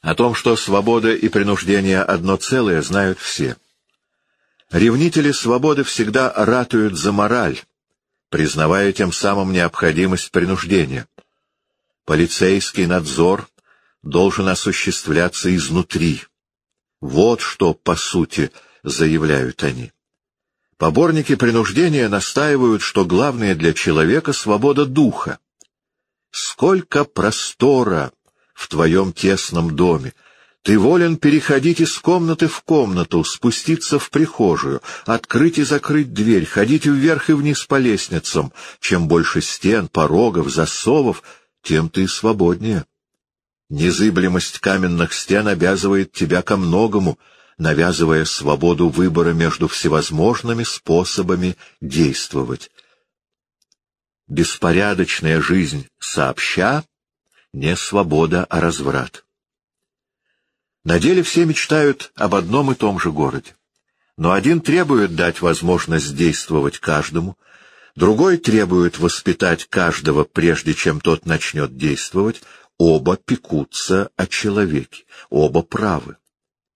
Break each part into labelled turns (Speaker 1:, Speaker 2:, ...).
Speaker 1: О том, что свобода и принуждение одно целое, знают все. Ревнители свободы всегда ратуют за мораль, признавая тем самым необходимость принуждения. Полицейский надзор должен осуществляться изнутри. Вот что, по сути, заявляют они. Поборники принуждения настаивают, что главное для человека — свобода духа. Сколько простора в твоем тесном доме! Ты волен переходить из комнаты в комнату, спуститься в прихожую, открыть и закрыть дверь, ходить вверх и вниз по лестницам. Чем больше стен, порогов, засовов, тем ты свободнее. Незыблемость каменных стен обязывает тебя ко многому, навязывая свободу выбора между всевозможными способами действовать. Беспорядочная жизнь сообща — не свобода, а разврат. На деле все мечтают об одном и том же городе. Но один требует дать возможность действовать каждому, другой требует воспитать каждого, прежде чем тот начнет действовать, оба пекутся о человеке, оба правы.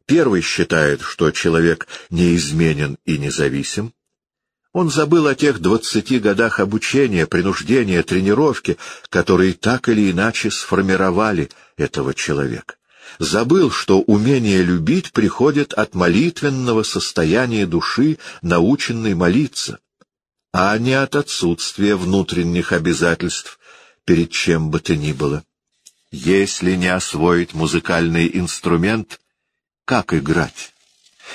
Speaker 1: Первый считает, что человек неизменен и независим. Он забыл о тех двадцати годах обучения, принуждения, тренировки, которые так или иначе сформировали этого человека. Забыл, что умение любить приходит от молитвенного состояния души, наученной молиться, а не от отсутствия внутренних обязательств перед чем бы то ни было. Если не освоить музыкальный инструмент, как играть?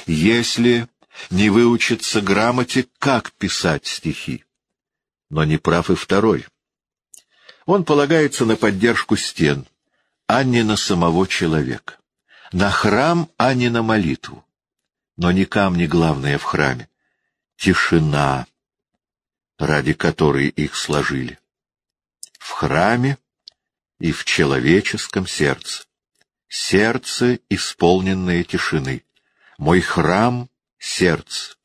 Speaker 1: Если не выучиться грамоте, как писать стихи? Но не прав и второй. Он полагается на поддержку стен, а не на самого человека. На храм, а не на молитву. Но не камни главное в храме. Тишина, ради которой их сложили. В храме и в человеческом сердце. Сердце, исполненное тишины. Мой храм — сердце.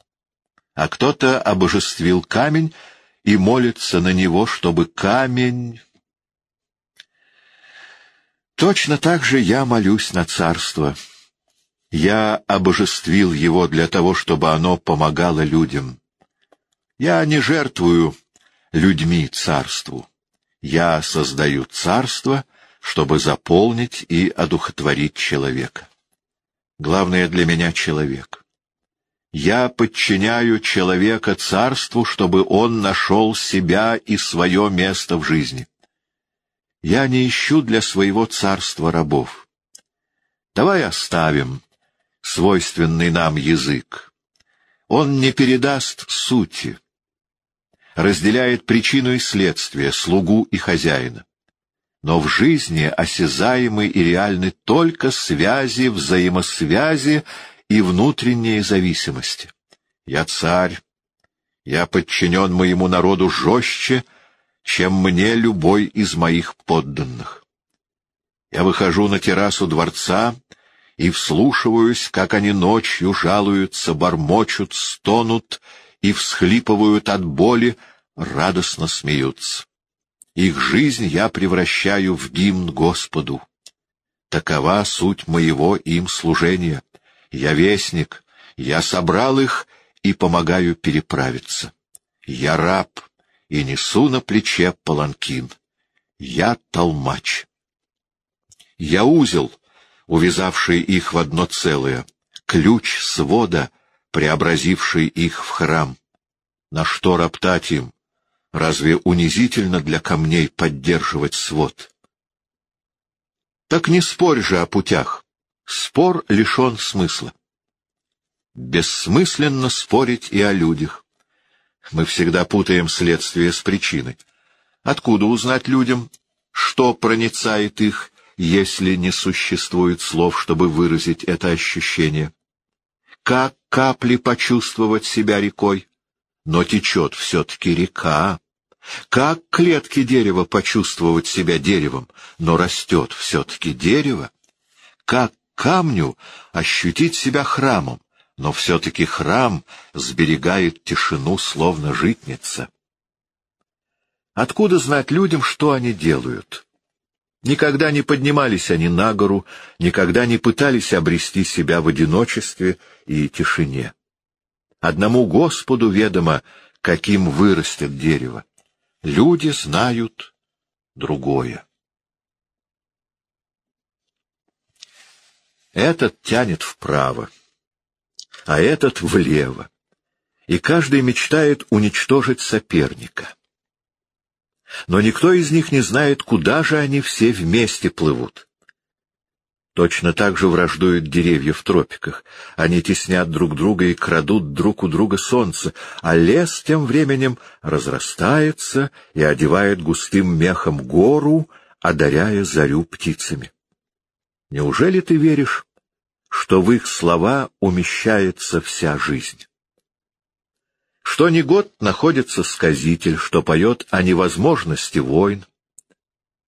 Speaker 1: А кто-то обожествил камень и молится на него, чтобы камень... Точно так же я молюсь на царство. Я обожествил его для того, чтобы оно помогало людям. Я не жертвую людьми царству. Я создаю царство, чтобы заполнить и одухотворить человека. Главное для меня — человек. Я подчиняю человека царству, чтобы он нашел себя и свое место в жизни. Я не ищу для своего царства рабов. Давай оставим свойственный нам язык. Он не передаст сути разделяет причину и следствие, слугу и хозяина. Но в жизни осязаемы и реальны только связи, взаимосвязи и внутренние зависимости. Я царь, я подчинен моему народу жестче, чем мне любой из моих подданных. Я выхожу на террасу дворца и вслушиваюсь, как они ночью жалуются, бормочут, стонут и всхлипывают от боли, радостно смеются. Их жизнь я превращаю в гимн Господу. Такова суть моего им служения. Я вестник, я собрал их и помогаю переправиться. Я раб и несу на плече паланкин. Я толмач. Я узел, увязавший их в одно целое, ключ свода — преобразивший их в храм. На что роптать им? Разве унизительно для камней поддерживать свод? Так не спорь же о путях. Спор лишен смысла. Бессмысленно спорить и о людях. Мы всегда путаем следствие с причиной. Откуда узнать людям, что проницает их, если не существует слов, чтобы выразить это ощущение? Как капли почувствовать себя рекой? Но течет все-таки река. Как клетки дерева почувствовать себя деревом? Но растет все-таки дерево. Как камню ощутить себя храмом? Но все-таки храм сберегает тишину, словно житница. Откуда знать людям, что они делают? Никогда не поднимались они на гору, никогда не пытались обрести себя в одиночестве и тишине. Одному Господу ведомо, каким вырастет дерево. Люди знают другое. Этот тянет вправо, а этот влево, и каждый мечтает уничтожить соперника. Но никто из них не знает, куда же они все вместе плывут. Точно так же враждуют деревья в тропиках. Они теснят друг друга и крадут друг у друга солнце, а лес тем временем разрастается и одевает густым мехом гору, одаряя зарю птицами. Неужели ты веришь, что в их слова умещается вся жизнь? Что ни год находится сказитель, что поет о невозможности войн,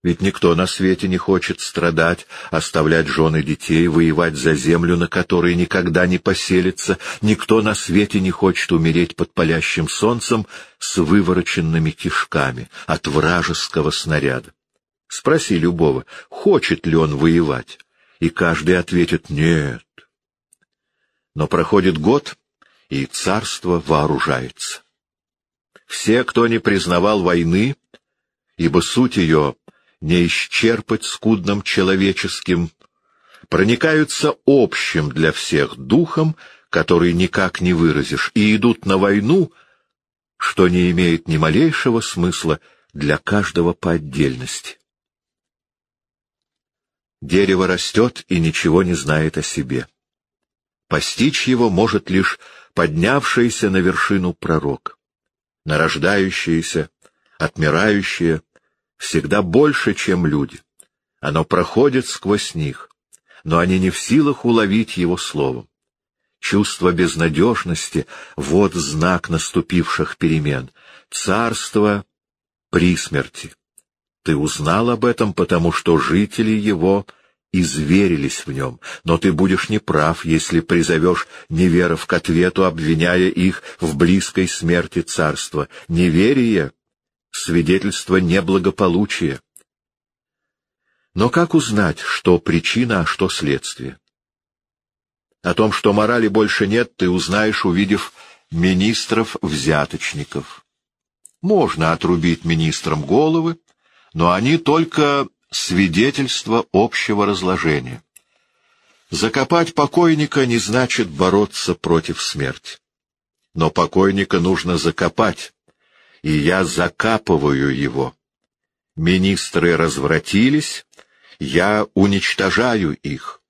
Speaker 1: ведь никто на свете не хочет страдать, оставлять жены детей, воевать за землю, на которой никогда не поселится. Никто на свете не хочет умереть под палящим солнцем с вывороченными кишками от вражеского снаряда. Спроси любого, хочет ли он воевать, и каждый ответит «нет». Но проходит год, и царство вооружается. Все, кто не признавал войны, ибо суть ее не исчерпать скудным человеческим, проникаются общим для всех духом, который никак не выразишь, и идут на войну, что не имеет ни малейшего смысла для каждого по отдельности. Дерево растет и ничего не знает о себе. Постичь его может лишь поднявшийся на вершину пророк. Нарождающееся, отмирающее, всегда больше, чем люди. Оно проходит сквозь них, но они не в силах уловить его словом. Чувство безнадежности — вот знак наступивших перемен. Царство при смерти. Ты узнал об этом, потому что жители его изверились в нем, но ты будешь неправ, если призовешь неверов к ответу, обвиняя их в близкой смерти царства. Неверие свидетельство неблагополучия. Но как узнать, что причина, а что следствие? О том, что морали больше нет, ты узнаешь, увидев министров-взяточников. Можно отрубить министрам головы, но они только свидетельство общего разложения. Закопать покойника не значит бороться против смерти. Но покойника нужно закопать, и я закапываю его. Министры развратились, я уничтожаю их,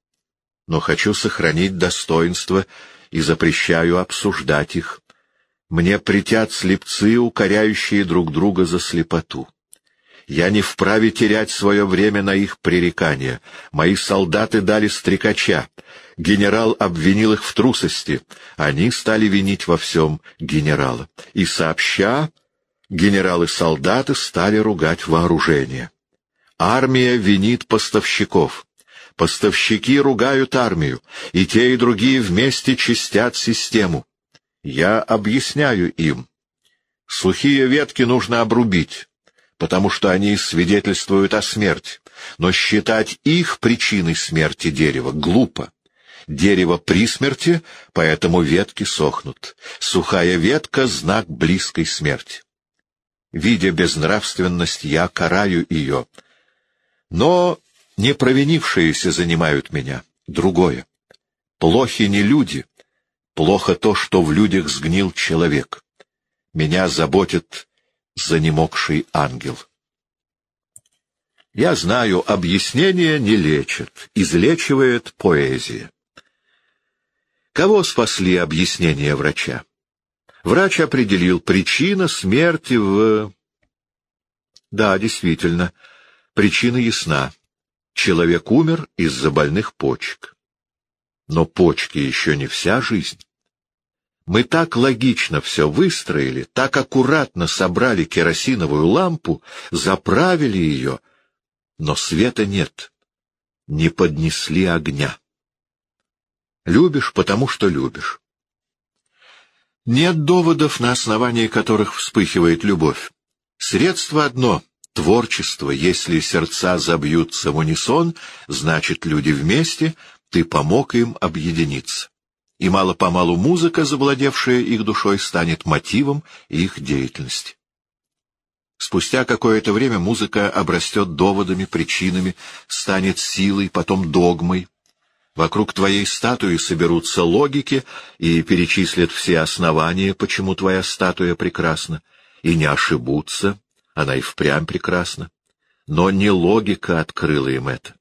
Speaker 1: но хочу сохранить достоинство и запрещаю обсуждать их. Мне притят слепцы, укоряющие друг друга за слепоту. Я не вправе терять свое время на их пререкания. Мои солдаты дали стрекача. Генерал обвинил их в трусости. Они стали винить во всем генерала. И сообща генералы-солдаты стали ругать вооружение. Армия винит поставщиков. Поставщики ругают армию, и те, и другие вместе чистят систему. Я объясняю им. Сухие ветки нужно обрубить, потому что они свидетельствуют о смерти, но считать их причиной смерти дерева глупо. Дерево при смерти, поэтому ветки сохнут. Сухая ветка — знак близкой смерти. Видя безнравственность, я караю ее. Но не провинившиеся занимают меня. Другое. Плохи не люди. Плохо то, что в людях сгнил человек. Меня заботит занемогший ангел. Я знаю, объяснение не лечит, излечивает поэзия. Кого спасли объяснения врача? Врач определил причина смерти в... Да, действительно, причина ясна. Человек умер из-за больных почек. Но почки еще не вся жизнь. Мы так логично все выстроили, так аккуратно собрали керосиновую лампу, заправили ее, но света нет, не поднесли огня. Любишь, потому что любишь. Нет доводов, на основании которых вспыхивает любовь. Средство одно Творчество, если сердца забьются в унисон, значит, люди вместе, ты помог им объединиться. И мало-помалу музыка, завладевшая их душой, станет мотивом их деятельности. Спустя какое-то время музыка обрастет доводами, причинами, станет силой, потом догмой. Вокруг твоей статуи соберутся логики и перечислят все основания, почему твоя статуя прекрасна, и не ошибутся, она и впрямь прекрасна. Но не логика открыла им это.